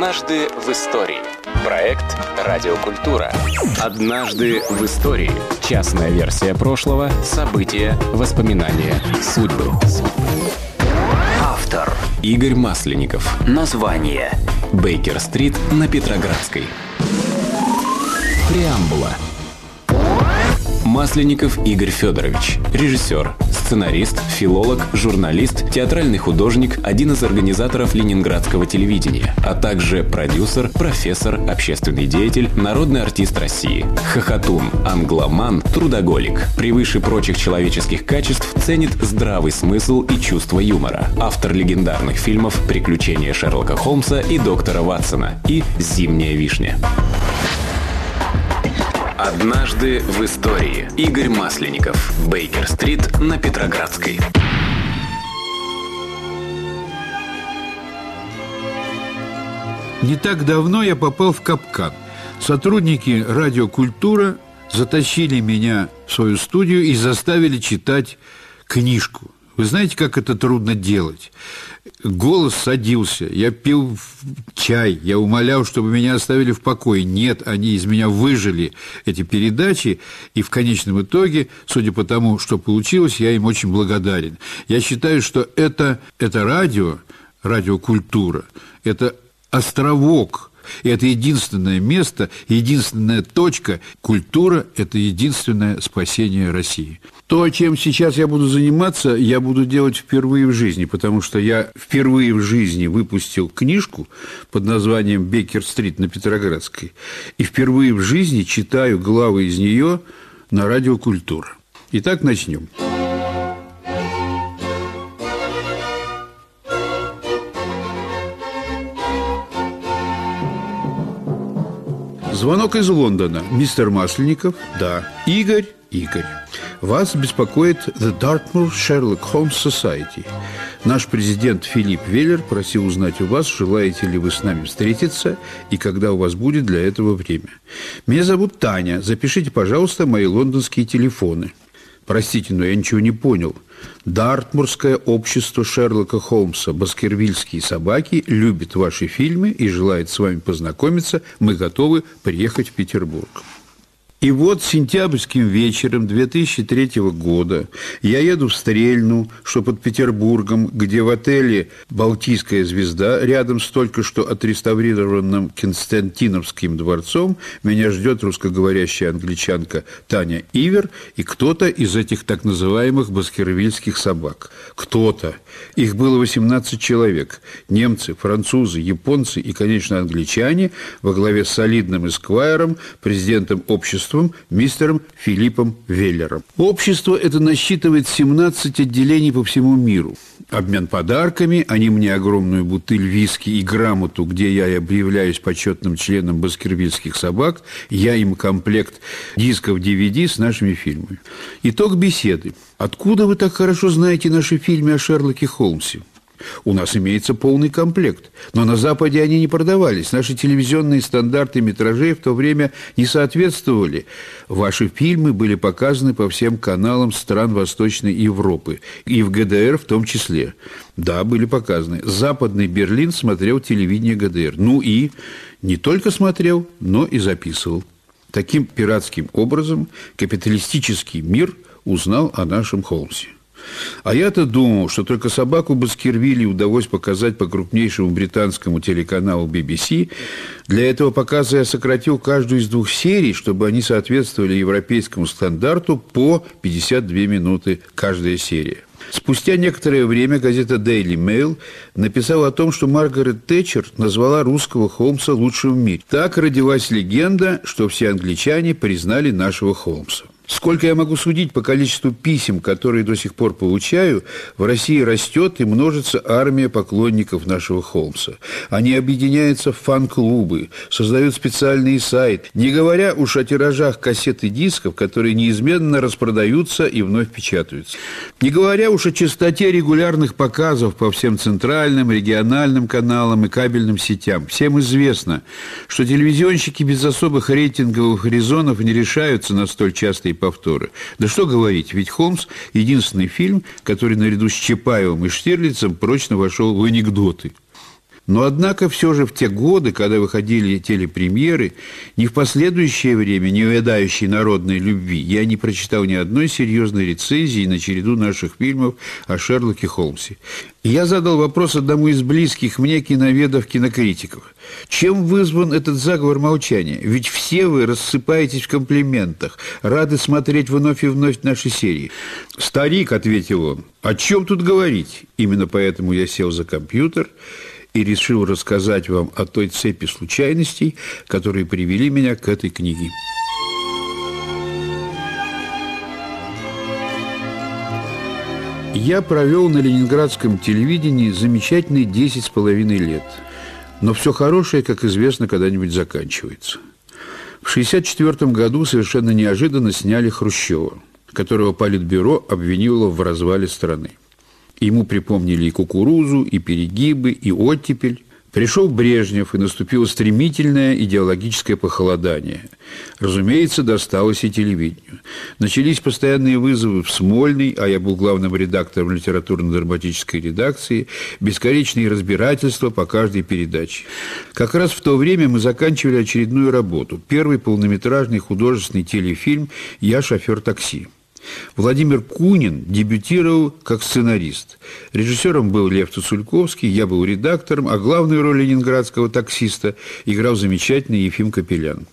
«Однажды в истории». Проект «Радиокультура». «Однажды в истории». Частная версия прошлого, события, воспоминания, судьбы. Автор Игорь Масленников. Название Бейкер-стрит на Петроградской. Преамбула. Масленников Игорь Федорович, режиссер, сценарист, филолог, журналист, театральный художник, один из организаторов ленинградского телевидения, а также продюсер, профессор, общественный деятель, народный артист России, хохотун, англоман, трудоголик. Превыше прочих человеческих качеств ценит здравый смысл и чувство юмора. Автор легендарных фильмов «Приключения Шерлока Холмса» и «Доктора Ватсона» и «Зимняя вишня». Однажды в истории. Игорь Масленников. Бейкер-стрит на Петроградской. Не так давно я попал в капкан. Сотрудники радиокультура затащили меня в свою студию и заставили читать книжку. Вы знаете, как это трудно делать? Голос садился, я пил чай, я умолял, чтобы меня оставили в покое. Нет, они из меня выжили эти передачи, и в конечном итоге, судя по тому, что получилось, я им очень благодарен. Я считаю, что это, это радио, радиокультура, это островок – это единственное место, единственная точка. Культура – это единственное спасение России. То, чем сейчас я буду заниматься, я буду делать впервые в жизни, потому что я впервые в жизни выпустил книжку под названием «Беккер-стрит» на Петроградской, и впервые в жизни читаю главы из нее на радиокультура. Итак, начнем. Звонок из Лондона. Мистер Масленников? Да. Игорь? Игорь. Вас беспокоит The Dartmoor Sherlock Holmes Society. Наш президент Филипп Веллер просил узнать у вас, желаете ли вы с нами встретиться и когда у вас будет для этого время. Меня зовут Таня. Запишите, пожалуйста, мои лондонские телефоны. Простите, но я ничего не понял. Дартмурское общество Шерлока Холмса «Баскервильские собаки» любит ваши фильмы и желает с вами познакомиться. Мы готовы приехать в Петербург. И вот сентябрьским вечером 2003 года я еду в Стрельну, что под Петербургом, где в отеле «Балтийская звезда» рядом с только что отреставрированным Константиновским дворцом меня ждет русскоговорящая англичанка Таня Ивер и кто-то из этих так называемых баскервильских собак. Кто-то. Их было 18 человек. Немцы, французы, японцы и, конечно, англичане во главе с солидным эсквайром, президентом общества обществом мистером Филиппом Веллером. Общество это насчитывает 17 отделений по всему миру. Обмен подарками, они мне огромную бутыль виски и грамоту, где я объявляюсь почетным членом баскервильских собак, я им комплект дисков DVD с нашими фильмами. Итог беседы. Откуда вы так хорошо знаете наши фильмы о Шерлоке Холмсе? У нас имеется полный комплект, но на Западе они не продавались. Наши телевизионные стандарты метражей в то время не соответствовали. Ваши фильмы были показаны по всем каналам стран Восточной Европы, и в ГДР в том числе. Да, были показаны. Западный Берлин смотрел телевидение ГДР. Ну и не только смотрел, но и записывал. Таким пиратским образом капиталистический мир узнал о нашем Холмсе. А я-то думал, что только собаку Баскервилли удалось показать по крупнейшему британскому телеканалу BBC. Для этого показа я сократил каждую из двух серий, чтобы они соответствовали европейскому стандарту по 52 минуты каждая серия. Спустя некоторое время газета Daily Mail написала о том, что Маргарет Тэтчер назвала русского Холмса лучшим в мире. Так родилась легенда, что все англичане признали нашего Холмса. Сколько я могу судить по количеству писем, которые до сих пор получаю, в России растет и множится армия поклонников нашего Холмса. Они объединяются в фан-клубы, создают специальный сайт, не говоря уж о тиражах кассет и дисков, которые неизменно распродаются и вновь печатаются. Не говоря уж о частоте регулярных показов по всем центральным, региональным каналам и кабельным сетям. Всем известно, что телевизионщики без особых рейтинговых резонов не решаются на столь частые повторы. Да что говорить, ведь «Холмс» – единственный фильм, который наряду с Чапаевым и Штирлицем прочно вошел в анекдоты. Но, однако, все же в те годы, когда выходили телепремьеры, ни в последующее время, не увядающей народной любви, я не прочитал ни одной серьезной рецензии на череду наших фильмов о Шерлоке Холмсе. Я задал вопрос одному из близких мне киноведов-кинокритиков. Чем вызван этот заговор молчания? Ведь все вы рассыпаетесь в комплиментах, рады смотреть вновь и вновь наши серии. «Старик», — ответил он, — «о чем тут говорить?» Именно поэтому я сел за компьютер решил рассказать вам о той цепи случайностей, которые привели меня к этой книге. Я провел на ленинградском телевидении замечательные десять с половиной лет. Но все хорошее, как известно, когда-нибудь заканчивается. В 1964 году совершенно неожиданно сняли Хрущева, которого Политбюро обвинило в развале страны. Ему припомнили и кукурузу, и перегибы, и оттепель. Пришел Брежнев, и наступило стремительное идеологическое похолодание. Разумеется, досталось и телевидению. Начались постоянные вызовы в Смольный, а я был главным редактором литературно-драматической редакции, бесконечные разбирательства по каждой передаче. Как раз в то время мы заканчивали очередную работу. Первый полнометражный художественный телефильм «Я шофер такси». Владимир Кунин дебютировал как сценарист. Режиссером был Лев Туцульковский, я был редактором, а главную роль ленинградского таксиста играл замечательный Ефим Капелян.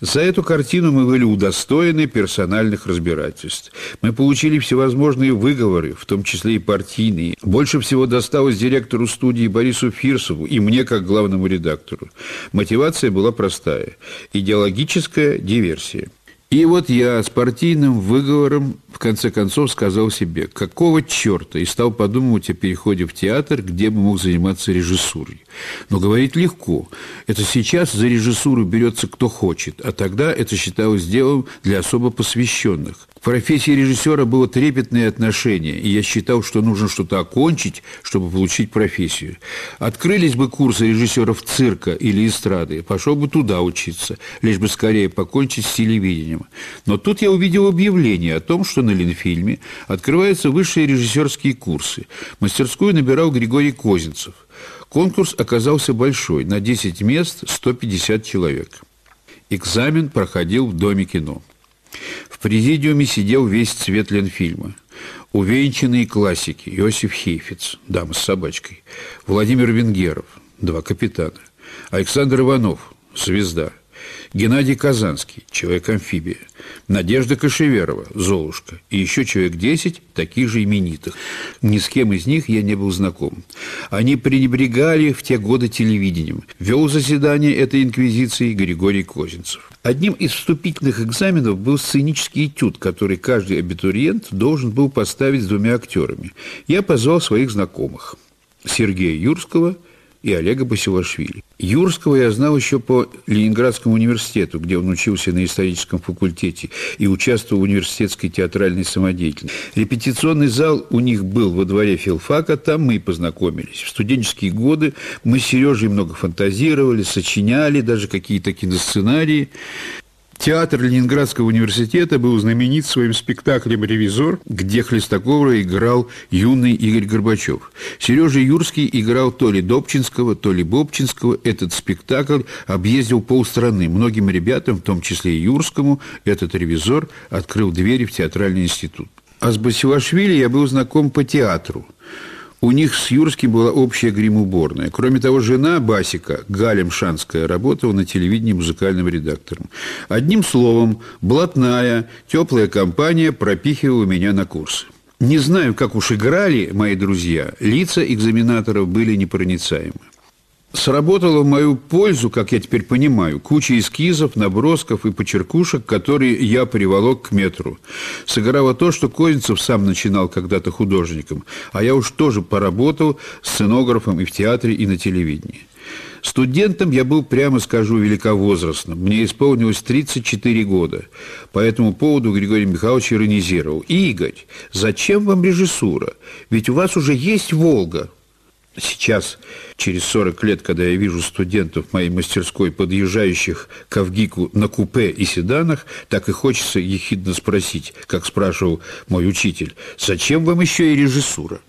За эту картину мы были удостоены персональных разбирательств. Мы получили всевозможные выговоры, в том числе и партийные. Больше всего досталось директору студии Борису Фирсову и мне, как главному редактору. Мотивация была простая – идеологическая диверсия – и вот я с партийным выговором в конце концов сказал себе, какого черта, и стал подумывать о переходе в театр, где бы мог заниматься режиссурой. Но говорить легко. Это сейчас за режиссуру берется кто хочет, а тогда это считалось делом для особо посвященных. К профессии режиссера было трепетное отношение, и я считал, что нужно что-то окончить, чтобы получить профессию. Открылись бы курсы режиссеров цирка или эстрады, пошел бы туда учиться, лишь бы скорее покончить с телевидением. Но тут я увидел объявление о том, на Ленфильме открываются высшие режиссерские курсы. Мастерскую набирал Григорий Козинцев. Конкурс оказался большой, на 10 мест 150 человек. Экзамен проходил в Доме кино. В президиуме сидел весь цвет Ленфильма. Увенчанные классики Иосиф Хейфиц, дама с собачкой, Владимир Венгеров, два капитана, Александр Иванов, звезда – Геннадий Казанский, человек-амфибия, Надежда Кашеверова, Золушка, и еще человек 10 таких же именитых. Ни с кем из них я не был знаком. Они пренебрегали в те годы телевидением. Вел заседание этой инквизиции Григорий Козинцев. Одним из вступительных экзаменов был сценический этюд, который каждый абитуриент должен был поставить с двумя актерами. Я позвал своих знакомых. Сергея Юрского – и Олега Басилашвили. Юрского я знал еще по Ленинградскому университету, где он учился на историческом факультете и участвовал в университетской театральной самодеятельности. Репетиционный зал у них был во дворе филфака, там мы и познакомились. В студенческие годы мы с Сережей много фантазировали, сочиняли даже какие-то киносценарии. Театр Ленинградского университета был знаменит своим спектаклем «Ревизор», где Хлестакова играл юный Игорь Горбачев. Сережа Юрский играл то ли Добчинского, то ли Бобчинского. Этот спектакль объездил полстраны. Многим ребятам, в том числе и Юрскому, этот «Ревизор» открыл двери в театральный институт. А с Басилашвили я был знаком по театру. У них с Юрским была общая гримуборная. Кроме того, жена Басика, Галя Мшанская, работала на телевидении музыкальным редактором. Одним словом, блатная, теплая компания пропихивала меня на курсы. Не знаю, как уж играли мои друзья, лица экзаменаторов были непроницаемы сработала в мою пользу, как я теперь понимаю, куча эскизов, набросков и почеркушек, которые я приволок к метру. Сыграло то, что Козинцев сам начинал когда-то художником, а я уж тоже поработал сценографом и в театре, и на телевидении. Студентом я был, прямо скажу, великовозрастным. Мне исполнилось 34 года. По этому поводу Григорий Михайлович иронизировал. «Игорь, зачем вам режиссура? Ведь у вас уже есть «Волга». Сейчас, через 40 лет, когда я вижу студентов моей мастерской, подъезжающих к Авгику на купе и седанах, так и хочется ехидно спросить, как спрашивал мой учитель, зачем вам еще и режиссура?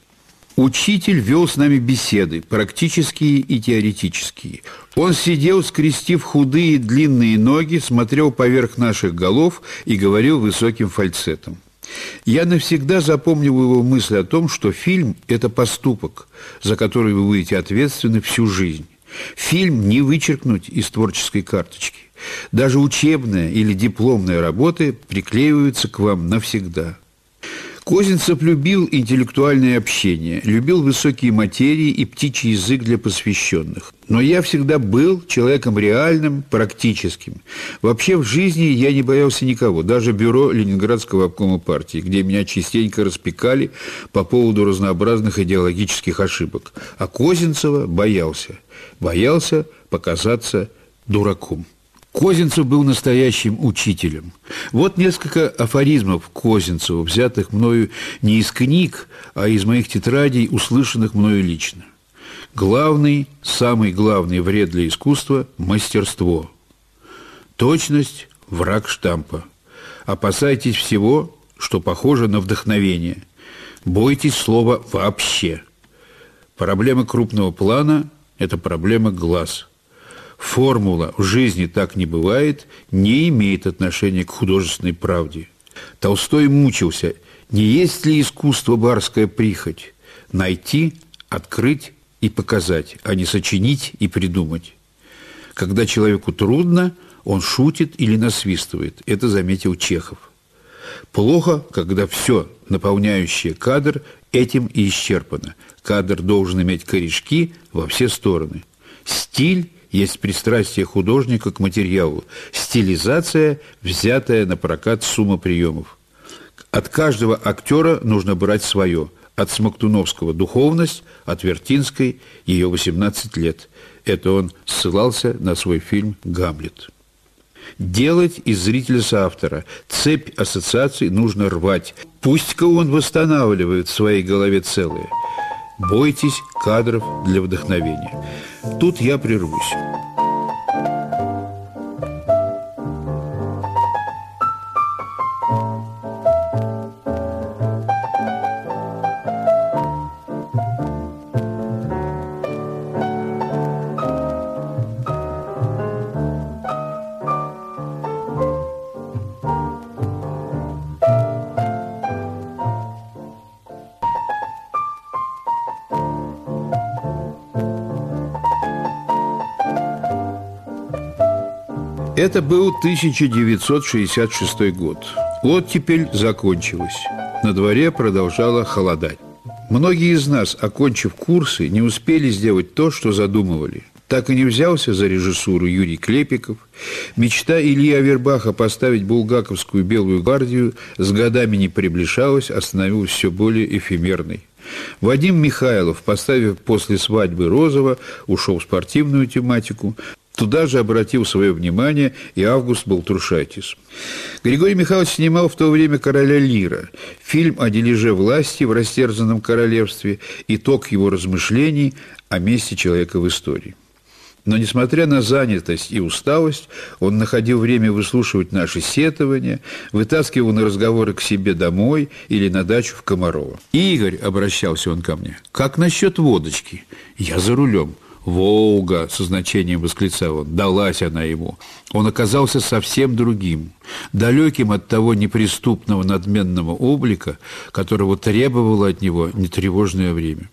Учитель вел с нами беседы, практические и теоретические. Он сидел, скрестив худые длинные ноги, смотрел поверх наших голов и говорил высоким фальцетом. Я навсегда запомнил его мысль о том, что фильм – это поступок, за который вы будете ответственны всю жизнь. Фильм не вычеркнуть из творческой карточки. Даже учебная или дипломная работы приклеиваются к вам навсегда – Козинцев любил интеллектуальное общение, любил высокие материи и птичий язык для посвященных. Но я всегда был человеком реальным, практическим. Вообще в жизни я не боялся никого, даже бюро Ленинградского обкома партии, где меня частенько распекали по поводу разнообразных идеологических ошибок. А Козинцева боялся. Боялся показаться дураком. Козинцев был настоящим учителем. Вот несколько афоризмов Козинцева, взятых мною не из книг, а из моих тетрадей, услышанных мною лично. Главный, самый главный вред для искусства – мастерство. Точность – враг штампа. Опасайтесь всего, что похоже на вдохновение. Бойтесь слова «вообще». Проблема крупного плана – это проблема глаз – формула «в жизни так не бывает» не имеет отношения к художественной правде. Толстой мучился, не есть ли искусство барская прихоть? Найти, открыть и показать, а не сочинить и придумать. Когда человеку трудно, он шутит или насвистывает. Это заметил Чехов. Плохо, когда все, наполняющее кадр, этим и исчерпано. Кадр должен иметь корешки во все стороны. Стиль есть пристрастие художника к материалу, стилизация, взятая на прокат сумма приемов. От каждого актера нужно брать свое. От Смоктуновского духовность, от Вертинской ее 18 лет. Это он ссылался на свой фильм «Гамлет». Делать из зрителя соавтора. Цепь ассоциаций нужно рвать. Пусть-ка он восстанавливает в своей голове целое. Бойтесь кадров для вдохновения. Тут я прервусь. Это был 1966 год. Оттепель закончилась. На дворе продолжало холодать. Многие из нас, окончив курсы, не успели сделать то, что задумывали. Так и не взялся за режиссуру Юрий Клепиков. Мечта Ильи Авербаха поставить булгаковскую «Белую гвардию» с годами не приближалась, а становилась все более эфемерной. Вадим Михайлов, поставив после свадьбы Розова, ушел в спортивную тематику. Туда же обратил свое внимание и Август Балтрушайтис. Григорий Михайлович снимал в то время «Короля Лира», фильм о дележе власти в растерзанном королевстве, итог его размышлений о месте человека в истории. Но, несмотря на занятость и усталость, он находил время выслушивать наши сетования, вытаскивал на разговоры к себе домой или на дачу в Комарова. «Игорь», — обращался он ко мне, — «как насчет водочки? Я за рулем. «Волга!» — со значением восклицал он. Далась она ему. Он оказался совсем другим, далеким от того неприступного надменного облика, которого требовало от него нетревожное время.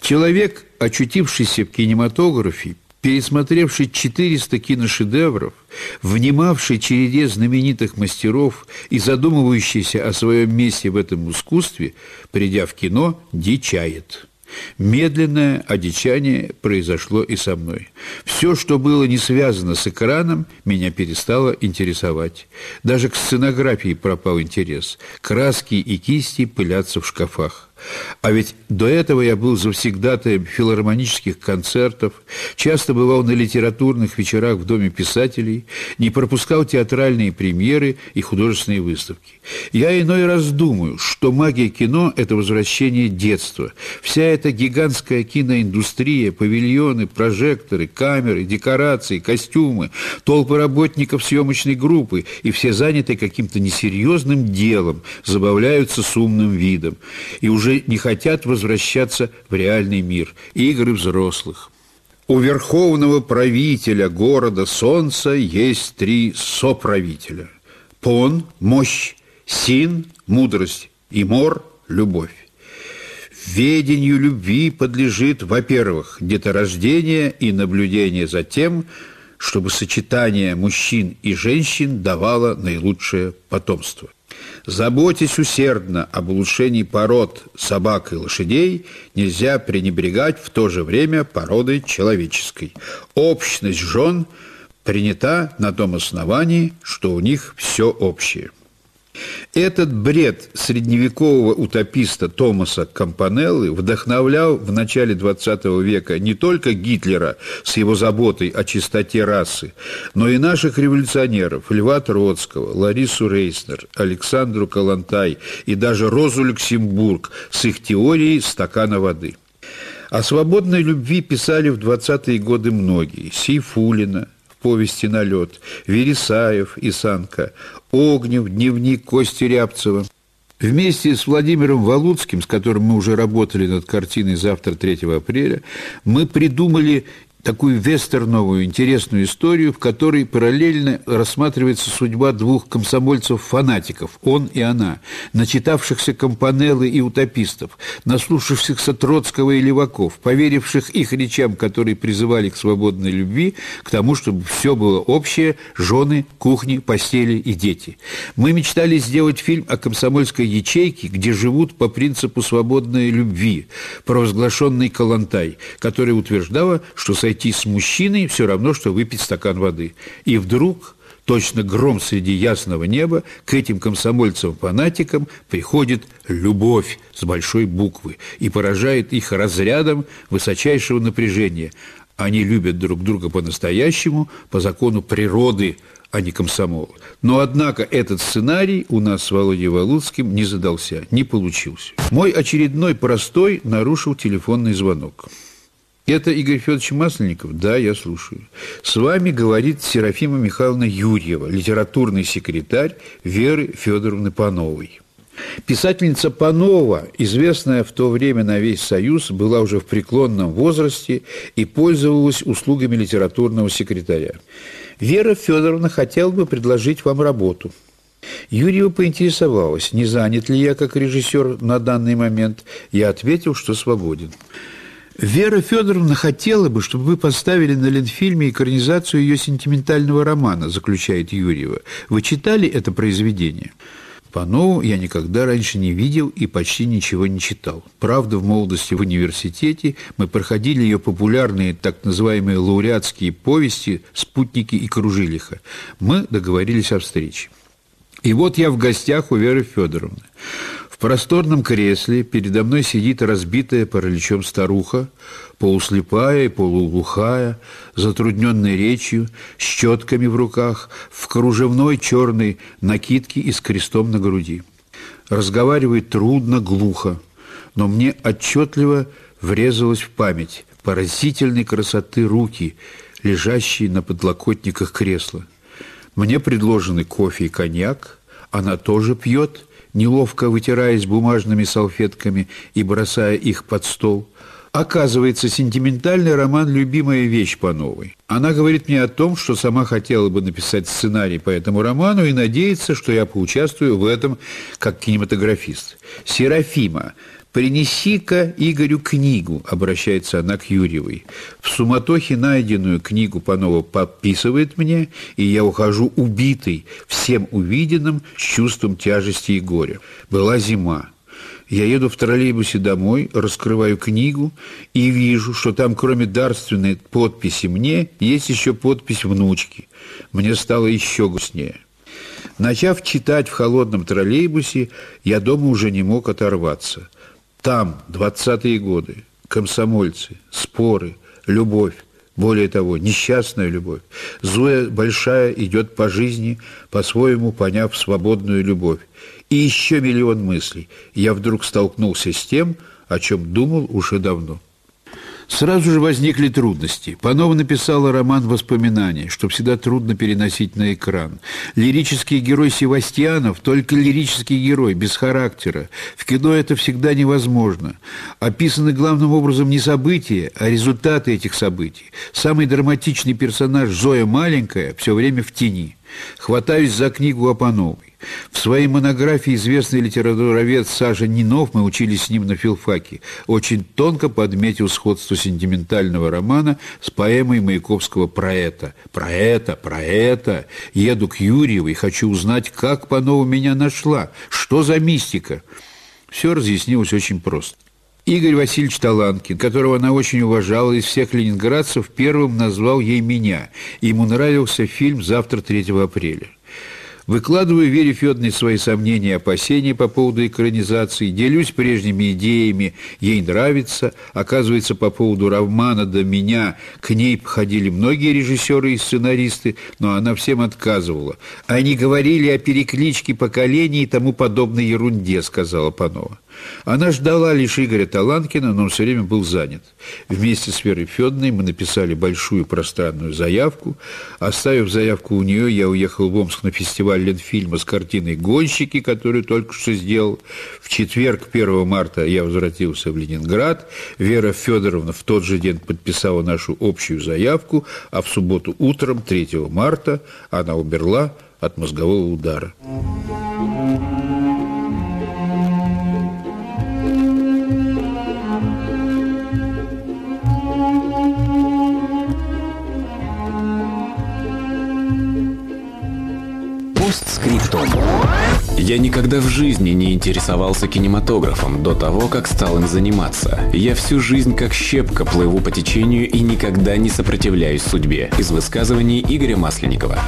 Человек, очутившийся в кинематографе, пересмотревший 400 киношедевров, внимавший череде знаменитых мастеров и задумывающийся о своем месте в этом искусстве, придя в кино, дичает. Медленное одичание произошло и со мной. Все, что было не связано с экраном, меня перестало интересовать. Даже к сценографии пропал интерес. Краски и кисти пылятся в шкафах. А ведь до этого я был завсегдатаем филармонических концертов, часто бывал на литературных вечерах в Доме писателей, не пропускал театральные премьеры и художественные выставки. Я иной раз думаю, что магия кино – это возвращение детства. Вся эта гигантская киноиндустрия, павильоны, прожекторы, камеры, декорации, костюмы, толпы работников съемочной группы и все заняты каким-то несерьезным делом, забавляются с умным видом. И уже уже не хотят возвращаться в реальный мир, игры взрослых. У верховного правителя города Солнца есть три соправителя. Пон – мощь, Син – мудрость и Мор – любовь. Ведению любви подлежит, во-первых, деторождение и наблюдение за тем, чтобы сочетание мужчин и женщин давало наилучшее потомство. Заботясь усердно об улучшении пород собак и лошадей, нельзя пренебрегать в то же время породой человеческой. Общность жен принята на том основании, что у них все общее. Этот бред средневекового утописта Томаса Кампанеллы вдохновлял в начале XX века не только Гитлера с его заботой о чистоте расы, но и наших революционеров Льва Троцкого, Ларису Рейснер, Александру Калантай и даже Розу Люксембург с их теорией стакана воды. О свободной любви писали в 20-е годы многие – Сейфулина, повести «Налет», Вересаев и Санка, Огнев, дневник Кости Рябцева. Вместе с Владимиром Валуцким, с которым мы уже работали над картиной «Завтра 3 апреля», мы придумали такую вестерновую интересную историю, в которой параллельно рассматривается судьба двух комсомольцев-фанатиков, он и она, начитавшихся компанеллы и утопистов, наслушавшихся Троцкого и Леваков, поверивших их речам, которые призывали к свободной любви, к тому, чтобы все было общее – жены, кухни, постели и дети. Мы мечтали сделать фильм о комсомольской ячейке, где живут по принципу свободной любви, провозглашенный Калантай, которая утверждала, что с пойти с мужчиной все равно, что выпить стакан воды. И вдруг, точно гром среди ясного неба, к этим комсомольцам-фанатикам приходит любовь с большой буквы и поражает их разрядом высочайшего напряжения. Они любят друг друга по-настоящему, по закону природы, а не комсомола. Но, однако, этот сценарий у нас с Володей Валуцким не задался, не получился. Мой очередной простой нарушил телефонный звонок. Это Игорь Федорович Масленников? Да, я слушаю. С вами говорит Серафима Михайловна Юрьева, литературный секретарь Веры Федоровны Пановой. Писательница Панова, известная в то время на весь Союз, была уже в преклонном возрасте и пользовалась услугами литературного секретаря. Вера Федоровна хотела бы предложить вам работу. Юрьева поинтересовалась, не занят ли я как режиссер на данный момент. Я ответил, что свободен. Вера Федоровна хотела бы, чтобы вы поставили на Ленфильме экранизацию ее сентиментального романа, заключает Юрьева. Вы читали это произведение? Панову я никогда раньше не видел и почти ничего не читал. Правда, в молодости в университете мы проходили ее популярные так называемые лауреатские повести «Спутники и Кружилиха». Мы договорились о встрече. И вот я в гостях у Веры Федоровны. В просторном кресле передо мной сидит разбитая параличом старуха, полуслепая и полуглухая, затрудненной речью, с четками в руках, в кружевной черной накидке и с крестом на груди. Разговаривает трудно, глухо, но мне отчетливо врезалось в память поразительной красоты руки, лежащие на подлокотниках кресла. Мне предложены кофе и коньяк, она тоже пьет – неловко вытираясь бумажными салфетками и бросая их под стол. Оказывается, сентиментальный роман – любимая вещь по новой. Она говорит мне о том, что сама хотела бы написать сценарий по этому роману и надеется, что я поучаствую в этом как кинематографист. Серафима – «Принеси-ка Игорю книгу», — обращается она к Юрьевой. В суматохе найденную книгу Панова подписывает мне, и я ухожу убитый всем увиденным с чувством тяжести и горя. Была зима. Я еду в троллейбусе домой, раскрываю книгу и вижу, что там кроме дарственной подписи мне есть еще подпись внучки. Мне стало еще грустнее. Начав читать в холодном троллейбусе, я дома уже не мог оторваться – там, 20-е годы, комсомольцы, споры, любовь, более того, несчастная любовь. Зоя большая идет по жизни, по-своему поняв свободную любовь. И еще миллион мыслей. Я вдруг столкнулся с тем, о чем думал уже давно. Сразу же возникли трудности. Панова написала роман «Воспоминания», что всегда трудно переносить на экран. Лирический герой Севастьянов – только лирический герой, без характера. В кино это всегда невозможно. Описаны главным образом не события, а результаты этих событий. Самый драматичный персонаж Зоя Маленькая все время в тени. Хватаюсь за книгу Апановой. В своей монографии известный литературовед Саша Нинов, мы учились с ним на филфаке, очень тонко подметил сходство сентиментального романа с поэмой Маяковского «Про это». «Про это, про это. Еду к Юрьевой, хочу узнать, как Панова меня нашла. Что за мистика?» Все разъяснилось очень просто. Игорь Васильевич Таланкин, которого она очень уважала из всех ленинградцев, первым назвал ей меня. Ему нравился фильм «Завтра 3 апреля». Выкладываю Вере Федоровне свои сомнения и опасения по поводу экранизации, делюсь прежними идеями, ей нравится. Оказывается, по поводу романа до меня к ней ходили многие режиссеры и сценаристы, но она всем отказывала. Они говорили о перекличке поколений и тому подобной ерунде, сказала Панова. Она ждала лишь Игоря Таланкина, но он все время был занят. Вместе с Верой Федоровной мы написали большую пространную заявку. Оставив заявку у нее, я уехал в Омск на фестиваль Ленфильма с картиной «Гонщики», которую только что сделал. В четверг, 1 марта, я возвратился в Ленинград. Вера Федоровна в тот же день подписала нашу общую заявку, а в субботу утром, 3 марта, она умерла от мозгового удара. Постскриптум. Я никогда в жизни не интересовался кинематографом до того, как стал им заниматься. Я всю жизнь как щепка плыву по течению и никогда не сопротивляюсь судьбе. Из высказываний Игоря Масленникова.